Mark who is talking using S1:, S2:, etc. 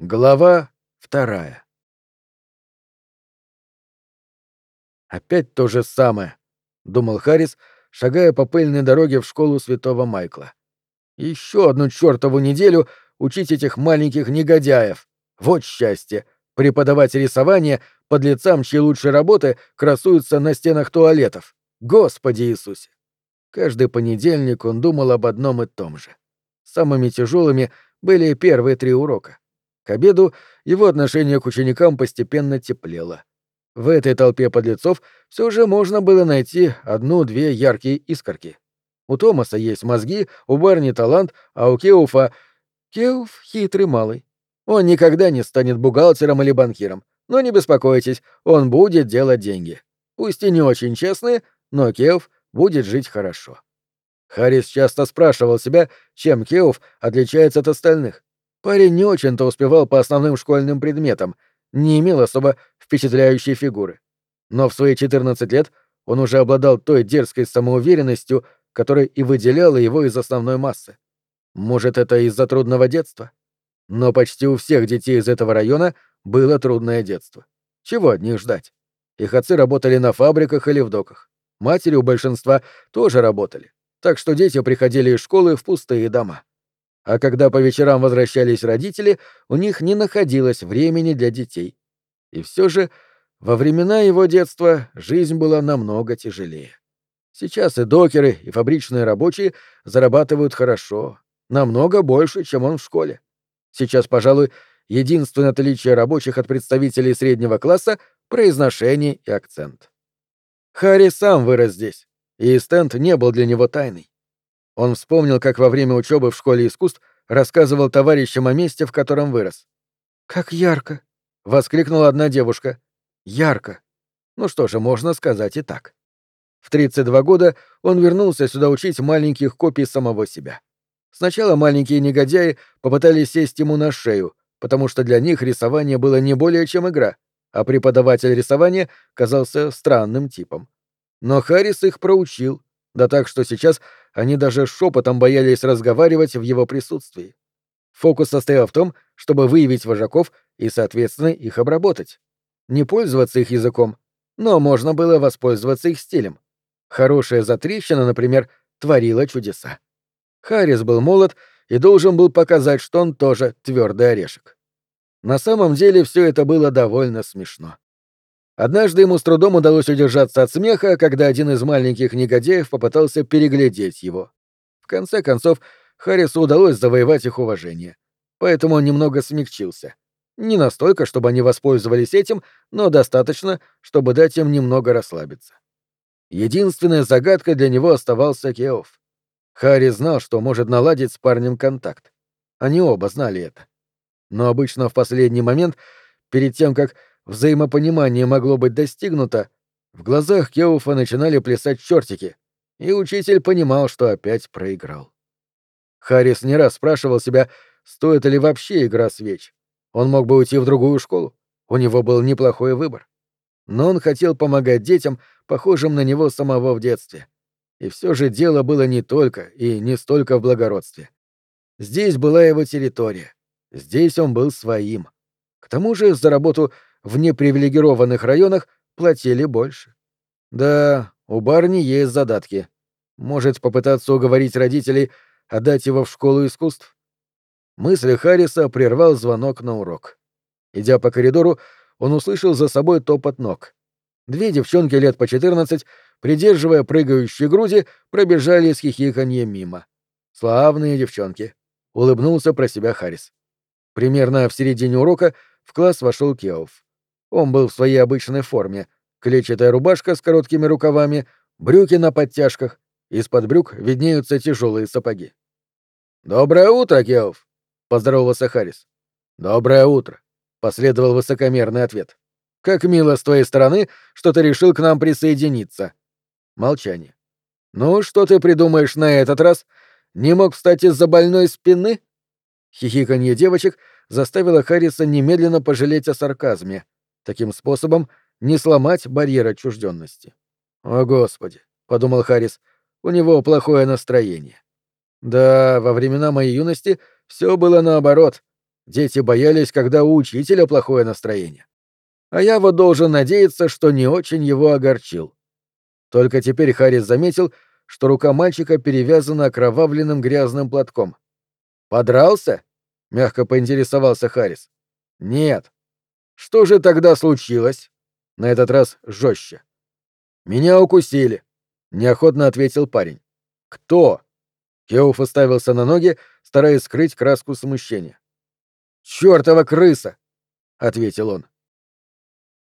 S1: Глава вторая. Опять то же самое, думал Харрис, шагая по пыльной дороге в школу Святого Майкла. Еще одну чертову неделю учить этих маленьких негодяев. Вот счастье преподавать рисование под лицам, чьи лучшие работы красуются на стенах туалетов. Господи Иисусе! Каждый понедельник он думал об одном и том же. Самыми тяжелыми были первые три урока. К обеду его отношение к ученикам постепенно теплело. В этой толпе подлецов все же можно было найти одну-две яркие искорки. У Томаса есть мозги, у Барни талант, а у Кеуфа... Кеуф — хитрый малый. Он никогда не станет бухгалтером или банкиром. Но не беспокойтесь, он будет делать деньги. Пусть и не очень честные, но Кеуф будет жить хорошо. Харрис часто спрашивал себя, чем Кеуф отличается от остальных. Парень не очень-то успевал по основным школьным предметам, не имел особо впечатляющей фигуры. Но в свои 14 лет он уже обладал той дерзкой самоуверенностью, которая и выделяла его из основной массы. Может, это из-за трудного детства? Но почти у всех детей из этого района было трудное детство. Чего от них ждать? Их отцы работали на фабриках или в доках. Матери у большинства тоже работали. Так что дети приходили из школы в пустые дома а когда по вечерам возвращались родители, у них не находилось времени для детей. И все же во времена его детства жизнь была намного тяжелее. Сейчас и докеры, и фабричные рабочие зарабатывают хорошо, намного больше, чем он в школе. Сейчас, пожалуй, единственное отличие рабочих от представителей среднего класса — произношение и акцент. Харри сам вырос здесь, и стенд не был для него тайной. Он вспомнил, как во время учебы в школе искусств рассказывал товарищам о месте, в котором вырос. «Как ярко!» — воскликнула одна девушка. «Ярко!» Ну что же, можно сказать и так. В 32 года он вернулся сюда учить маленьких копий самого себя. Сначала маленькие негодяи попытались сесть ему на шею, потому что для них рисование было не более чем игра, а преподаватель рисования казался странным типом. Но Харрис их проучил, да так, что сейчас они даже шепотом боялись разговаривать в его присутствии. Фокус состоял в том, чтобы выявить вожаков и, соответственно, их обработать. Не пользоваться их языком, но можно было воспользоваться их стилем. Хорошая затрещина, например, творила чудеса. Харрис был молод и должен был показать, что он тоже твердый орешек. На самом деле все это было довольно смешно. Однажды ему с трудом удалось удержаться от смеха, когда один из маленьких негодяев попытался переглядеть его. В конце концов, Харрису удалось завоевать их уважение. Поэтому он немного смягчился. Не настолько, чтобы они воспользовались этим, но достаточно, чтобы дать им немного расслабиться. Единственная загадка для него оставался Кеоф. Харри знал, что может наладить с парнем контакт. Они оба знали это. Но обычно в последний момент, перед тем, как взаимопонимание могло быть достигнуто, в глазах Кеуфа начинали плясать чертики, и учитель понимал, что опять проиграл. Харрис не раз спрашивал себя, стоит ли вообще игра свеч. Он мог бы уйти в другую школу, у него был неплохой выбор. Но он хотел помогать детям, похожим на него самого в детстве. И все же дело было не только и не столько в благородстве. Здесь была его территория. Здесь он был своим. К тому же за работу в непривилегированных районах платили больше. Да, у барни есть задатки. Может попытаться уговорить родителей отдать его в школу искусств? Мысли Харриса прервал звонок на урок. Идя по коридору, он услышал за собой топот ног. Две девчонки лет по четырнадцать, придерживая прыгающие груди, пробежали с хихиканьем мимо. Славные девчонки. Улыбнулся про себя Харрис. Примерно в середине урока в класс вошел Кеоф. Он был в своей обычной форме. Клетчатая рубашка с короткими рукавами, брюки на подтяжках. Из-под брюк виднеются тяжелые сапоги. «Доброе утро, Кеоф!» — поздоровался Харрис. «Доброе утро!» — последовал высокомерный ответ. «Как мило с твоей стороны, что ты решил к нам присоединиться!» Молчание. «Ну, что ты придумаешь на этот раз? Не мог встать из-за больной спины?» Хихиканье девочек заставило Харриса немедленно пожалеть о сарказме таким способом не сломать барьер отчужденности. «О, Господи!» — подумал Харрис. «У него плохое настроение». Да, во времена моей юности все было наоборот. Дети боялись, когда у учителя плохое настроение. А я вот должен надеяться, что не очень его огорчил. Только теперь Харрис заметил, что рука мальчика перевязана окровавленным грязным платком. «Подрался?» — мягко поинтересовался Харрис. «Нет». «Что же тогда случилось?» На этот раз жестче. «Меня укусили», — неохотно ответил парень. «Кто?» Кеуф уставился на ноги, стараясь скрыть краску смущения. «Чёртова крыса!» — ответил он.